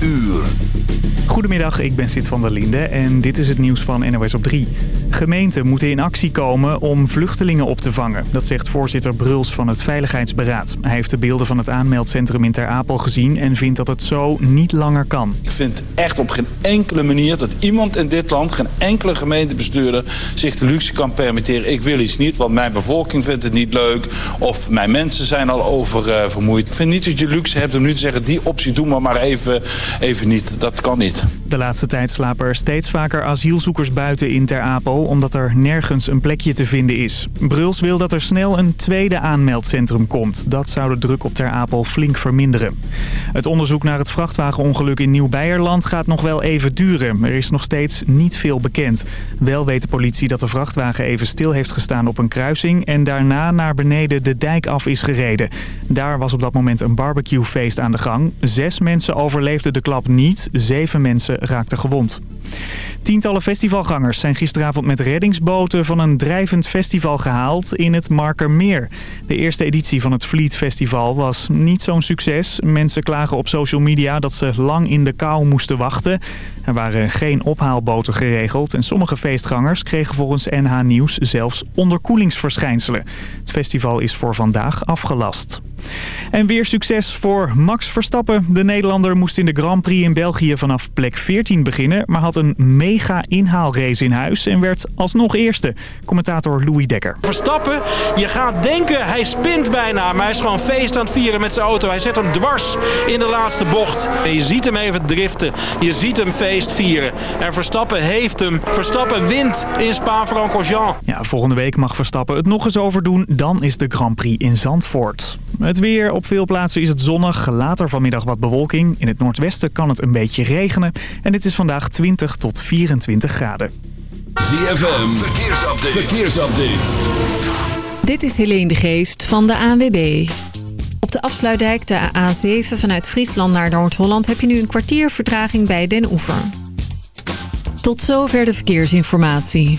uur. Goedemiddag, ik ben Sid van der Linde en dit is het nieuws van NOS op 3. Gemeenten moeten in actie komen om vluchtelingen op te vangen. Dat zegt voorzitter Bruls van het Veiligheidsberaad. Hij heeft de beelden van het aanmeldcentrum in Ter Apel gezien... en vindt dat het zo niet langer kan. Ik vind echt op geen enkele manier dat iemand in dit land... geen enkele gemeentebestuurder zich de luxe kan permitteren. Ik wil iets niet, want mijn bevolking vindt het niet leuk... of mijn mensen zijn al oververmoeid. ik vind niet dat je luxe hebt om nu te zeggen... die optie doen we maar even, even niet. Dat kan niet. De laatste tijd slapen er steeds vaker asielzoekers buiten in Ter Apel... omdat er nergens een plekje te vinden is. Bruls wil dat er snel een tweede aanmeldcentrum komt. Dat zou de druk op Ter Apel flink verminderen. Het onderzoek naar het vrachtwagenongeluk in Nieuw-Beierland gaat nog wel even duren. Er is nog steeds niet veel bekend. Wel weet de politie dat de vrachtwagen even stil heeft gestaan op een kruising... en daarna naar beneden de dijk af is gereden. Daar was op dat moment een barbecuefeest aan de gang. Zes mensen overleefden de klap niet, zeven mensen raakten gewond. Tientallen festivalgangers zijn gisteravond met reddingsboten van een drijvend festival gehaald in het Markermeer. De eerste editie van het Fleet Festival was niet zo'n succes. Mensen klagen op social media dat ze lang in de kou moesten wachten. Er waren geen ophaalboten geregeld en sommige feestgangers kregen volgens NH Nieuws zelfs onderkoelingsverschijnselen. Het festival is voor vandaag afgelast. En weer succes voor Max Verstappen. De Nederlander moest in de Grand Prix in België vanaf plek 14 beginnen... maar had een mega inhaalrace in huis en werd alsnog eerste. Commentator Louis Dekker. Verstappen, je gaat denken hij spint bijna... maar hij is gewoon feest aan het vieren met zijn auto. Hij zet hem dwars in de laatste bocht. En je ziet hem even driften. Je ziet hem feest vieren. En Verstappen heeft hem. Verstappen wint in Spa-Francorchamps. Ja, volgende week mag Verstappen het nog eens overdoen. Dan is de Grand Prix in Zandvoort. Het weer. Op veel plaatsen is het zonnig. Later vanmiddag wat bewolking. In het noordwesten kan het een beetje regenen. En het is vandaag 20 tot 24 graden. ZFM. Verkeersupdate. Verkeersupdate. Dit is Helene de Geest van de ANWB. Op de afsluitdijk, de A7 vanuit Friesland naar Noord-Holland... heb je nu een kwartier vertraging bij Den Oever. Tot zover de verkeersinformatie.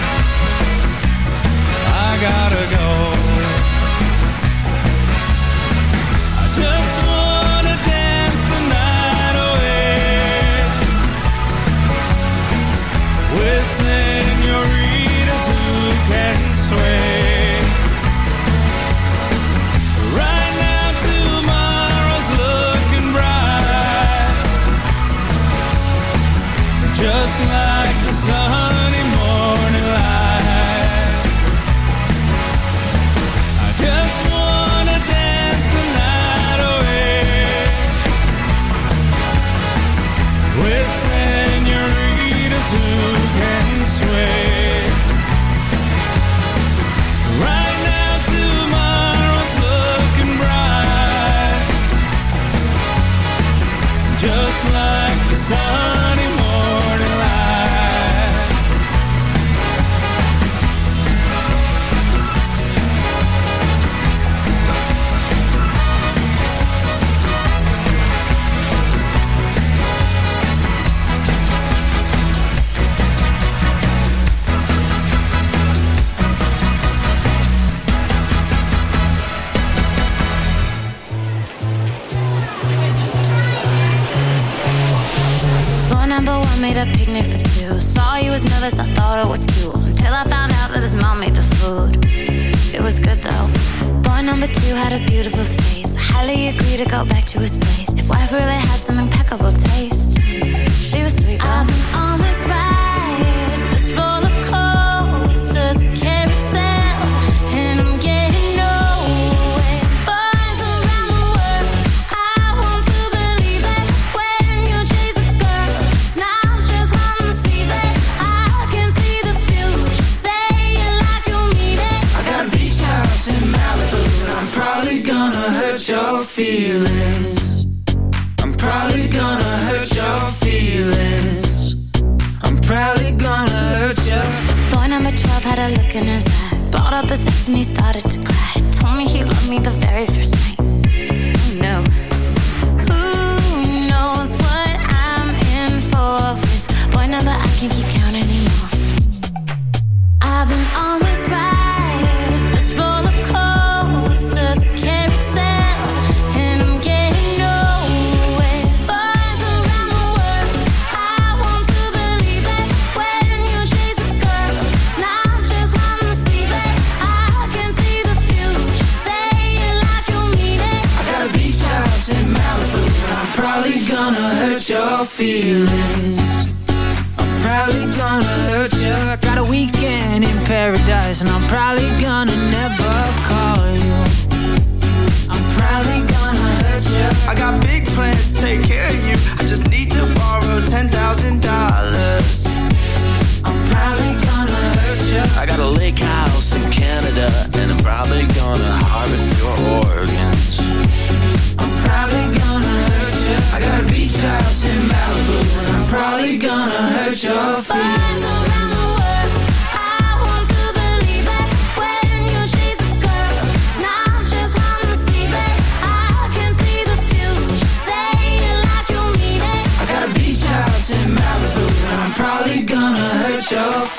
food. It was good though. Boy number two had a beautiful face. I highly agree to go back to his place. His wife really had some impeccable taste. She was sweet. Though. looking as I brought up his ex and he started to cry. Told me he loved me the very first time. got a lake house in Canada, and I'm probably gonna harvest your organs. I'm probably gonna hurt you. I got a beach house in Malibu, and I'm probably gonna hurt your feet.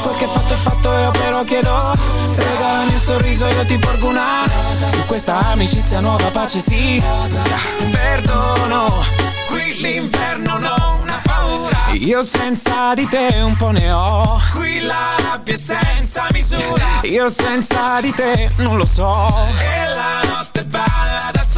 quel che fatto è fatto io però chiedo Regala il mio sorriso io ti porgo una. Su questa amicizia nuova pace sì. Perdono Qui l'inferno non ha paura. Io senza di te un po' ne ho. Qui la rabbia è senza misura. Io senza di te non lo so. E la notte da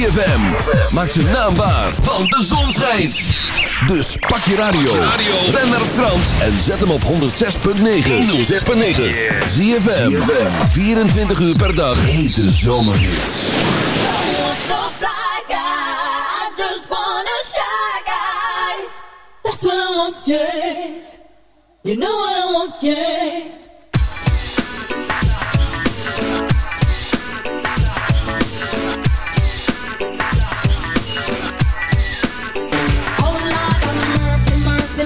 ZFM. Maak zijn naam waar, want de zon schijnt. Dus pak je radio. Ben naar Frans en zet hem op 106.9. 106.9. ZFM. 24 uur per dag. Hete zomerhits. That's what I want, yeah. You know what I want, yeah.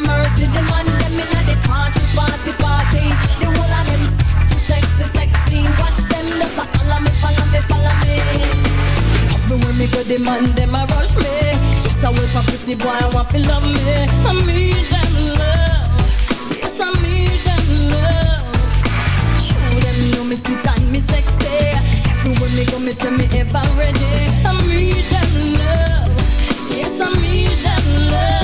Mercy, mercy. The man them inna the party, party, party. The whole of them sexy, sexy. Watch them just a follow me, follow me, follow me. Everywhere me go, the man them a rush me. Just a wait for pretty boy, want to love me. I need love, yes I need love. Show them know me sweet and me sexy. Everywhere me go, me me ready. I need them love, yes I need them love.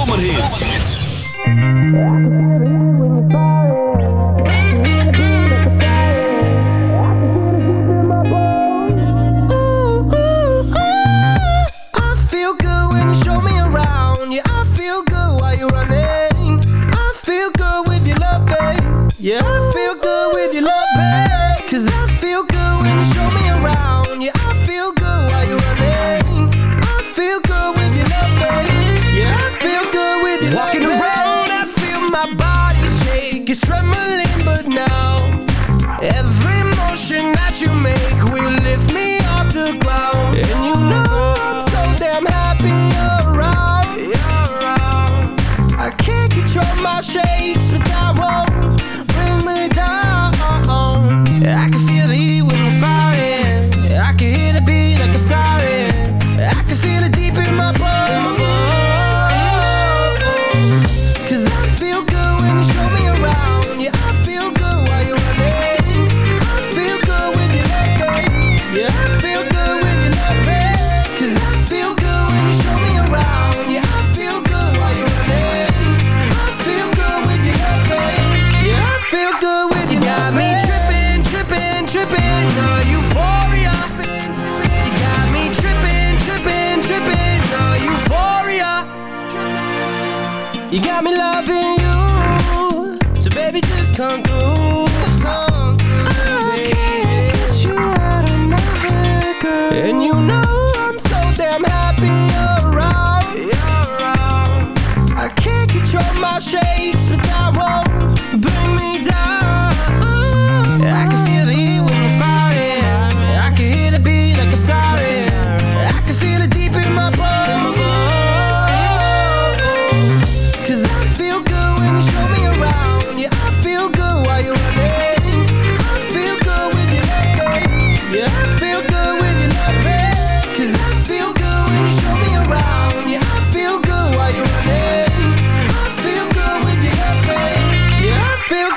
shake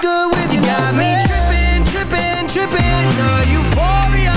good with you. Got me tripping, tripping, tripping. Euphoria.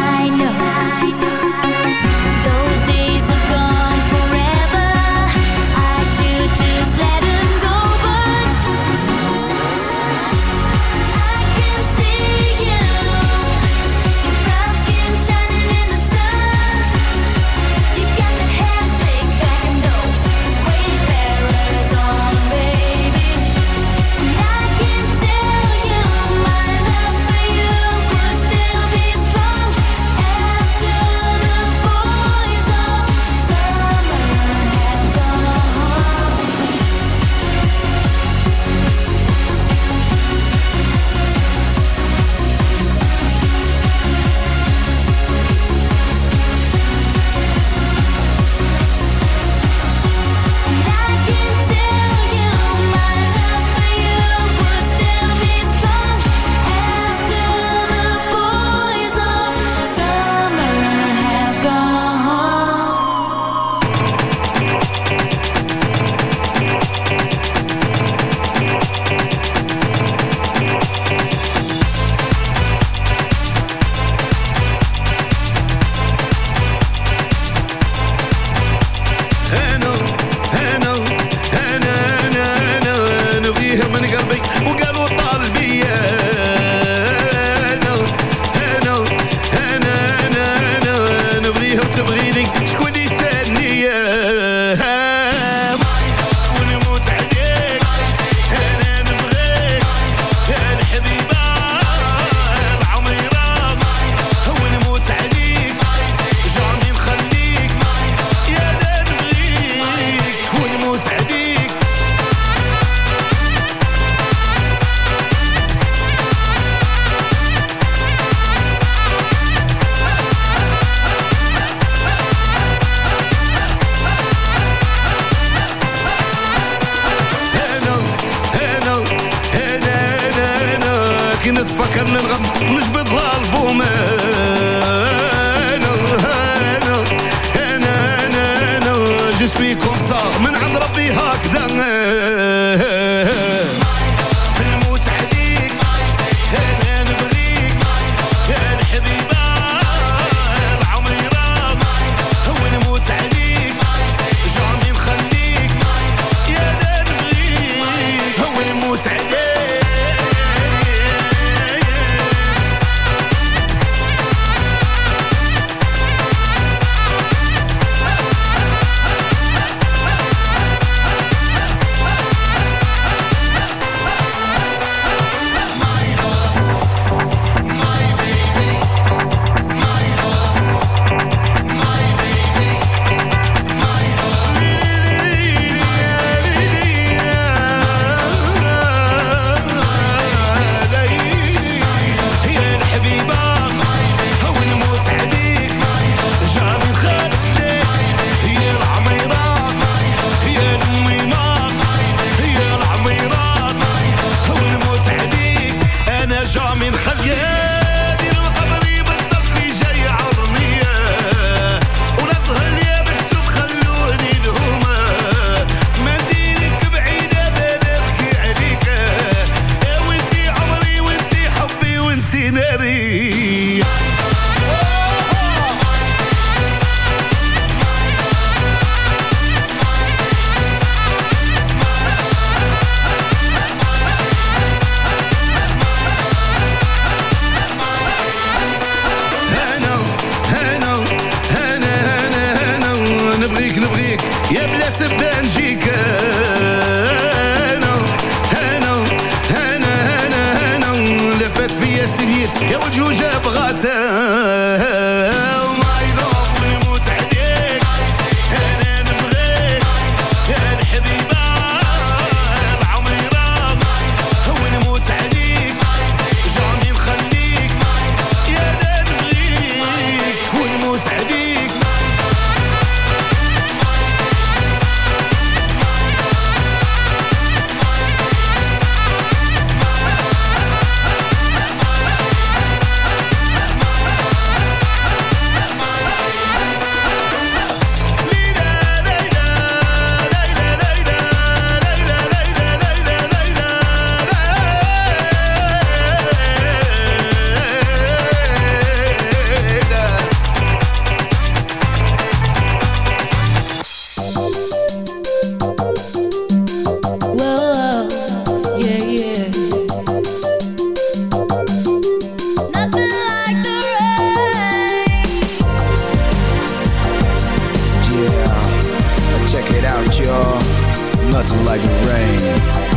like rain.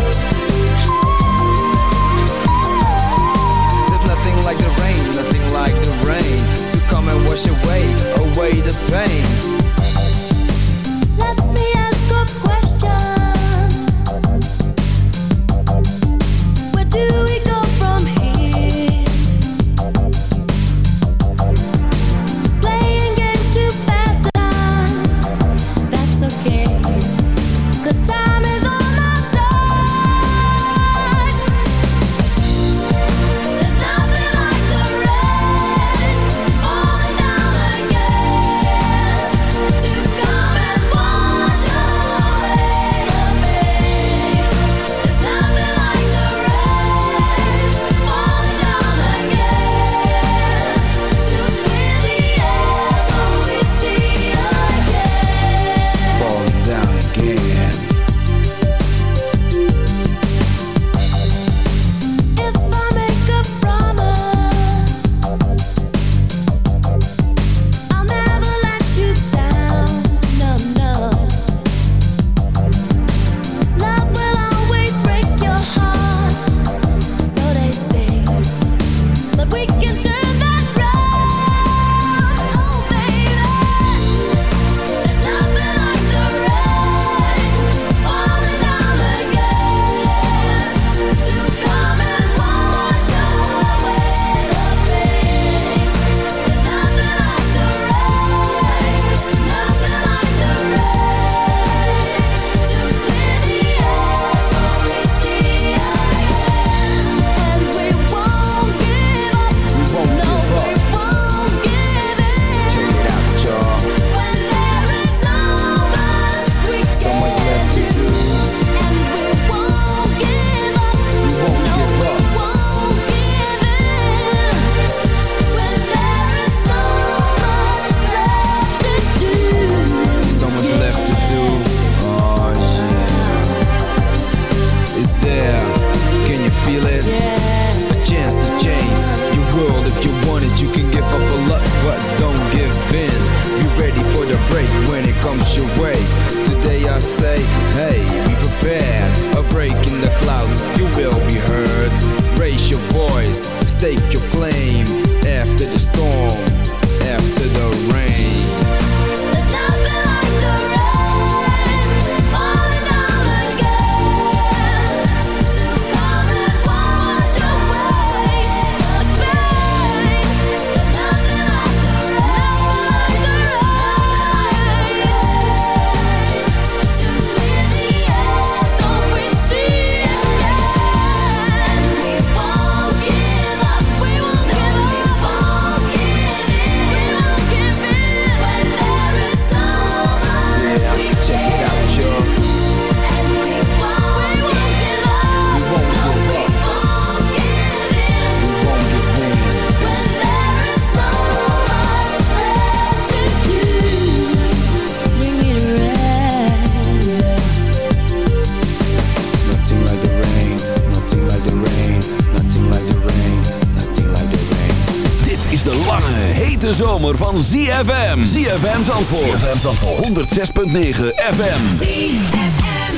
ZFM. ZFM Zandvoort. ZFM Zandvoort. 106.9 FM. ZFM.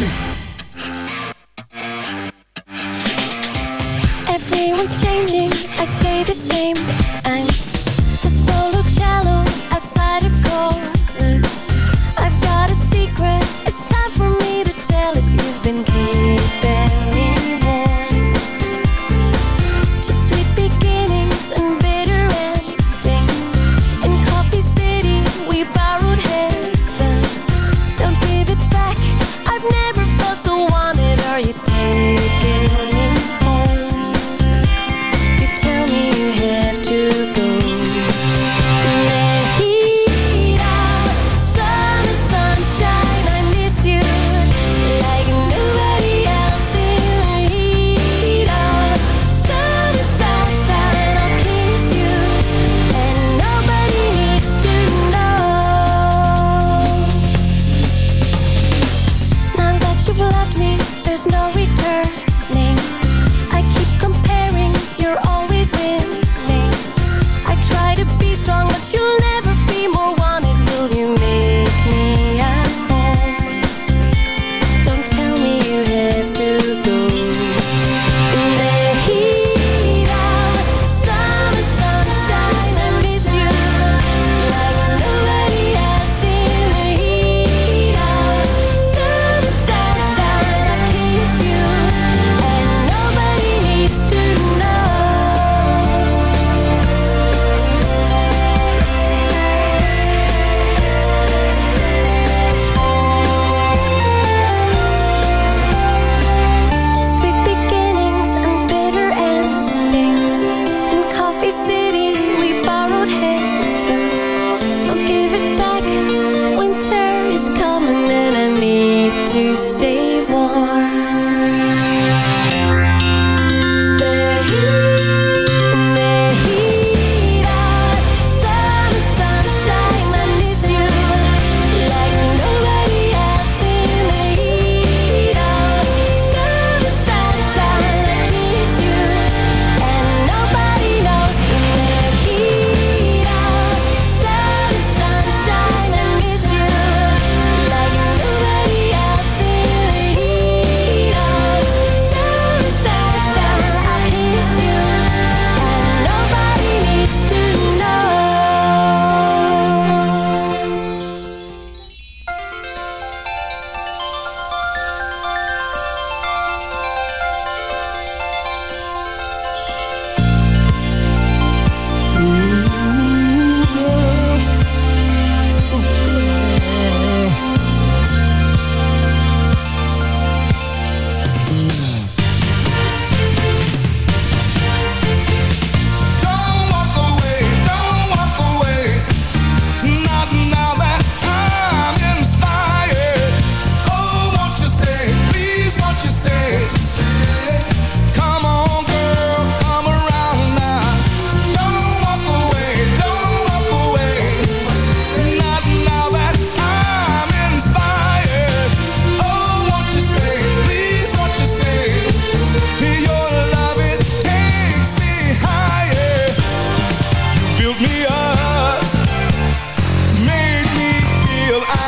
Everyone's changing. I stay the same. I'm the soul solo shallow outside of chorus. I've got a secret. It's time for me to tell it. You've been keeping.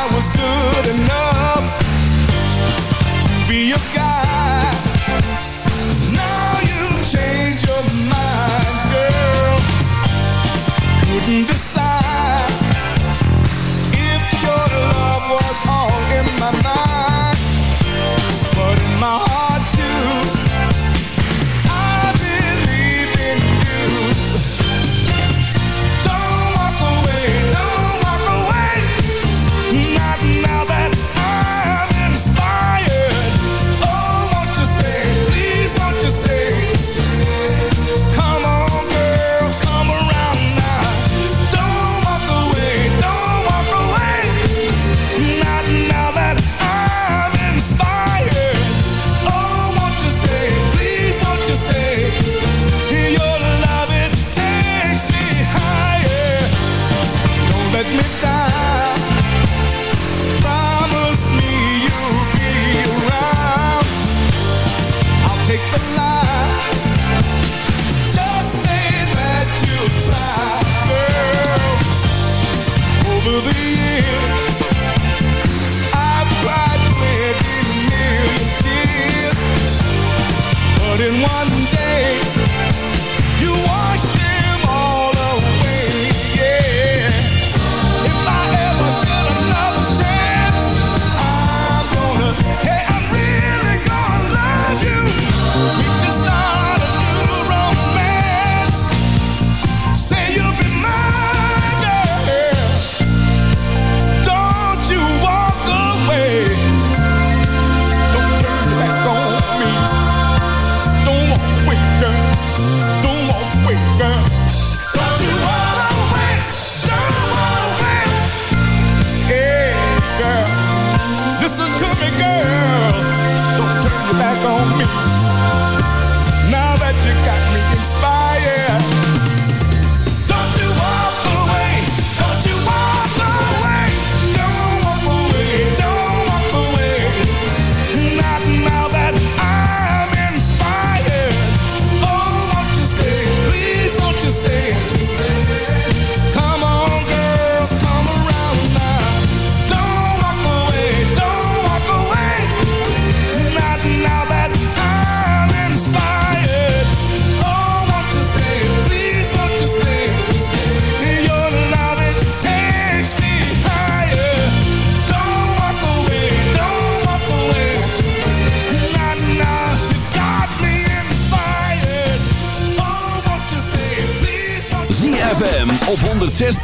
I was good enough.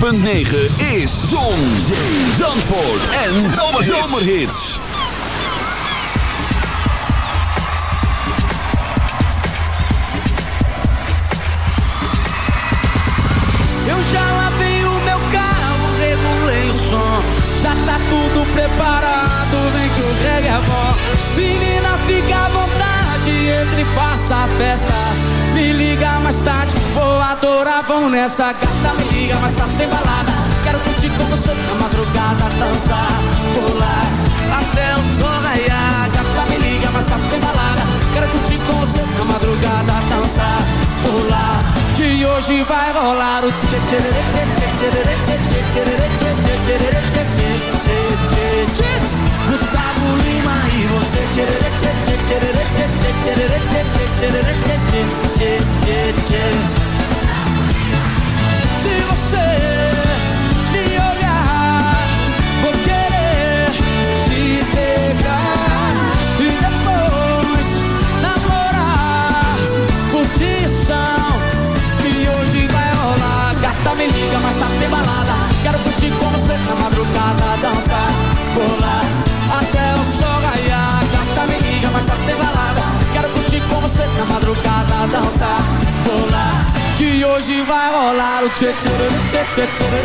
106.9 is Zon, Zee, Zandvoort en Zomerhits. Eu já lavei o meu carro, regulei o som. Já tá tudo preparado, vem que o reggae é bom. Menina, fica à vontade, entre e faça a festa. Me liga mais tarde Vou adorar, vão nessa gata Me liga, mas tá tem balada Quero curtir com você na madrugada Dançar, pular Até o sol raiar Gata, me liga, mas tá tem balada Quero curtir com você na madrugada Dançar, pular Que hoje vai rolar o tchê tchê tchê tchê tchê tchê tchê tchê tchê tchê Tip to the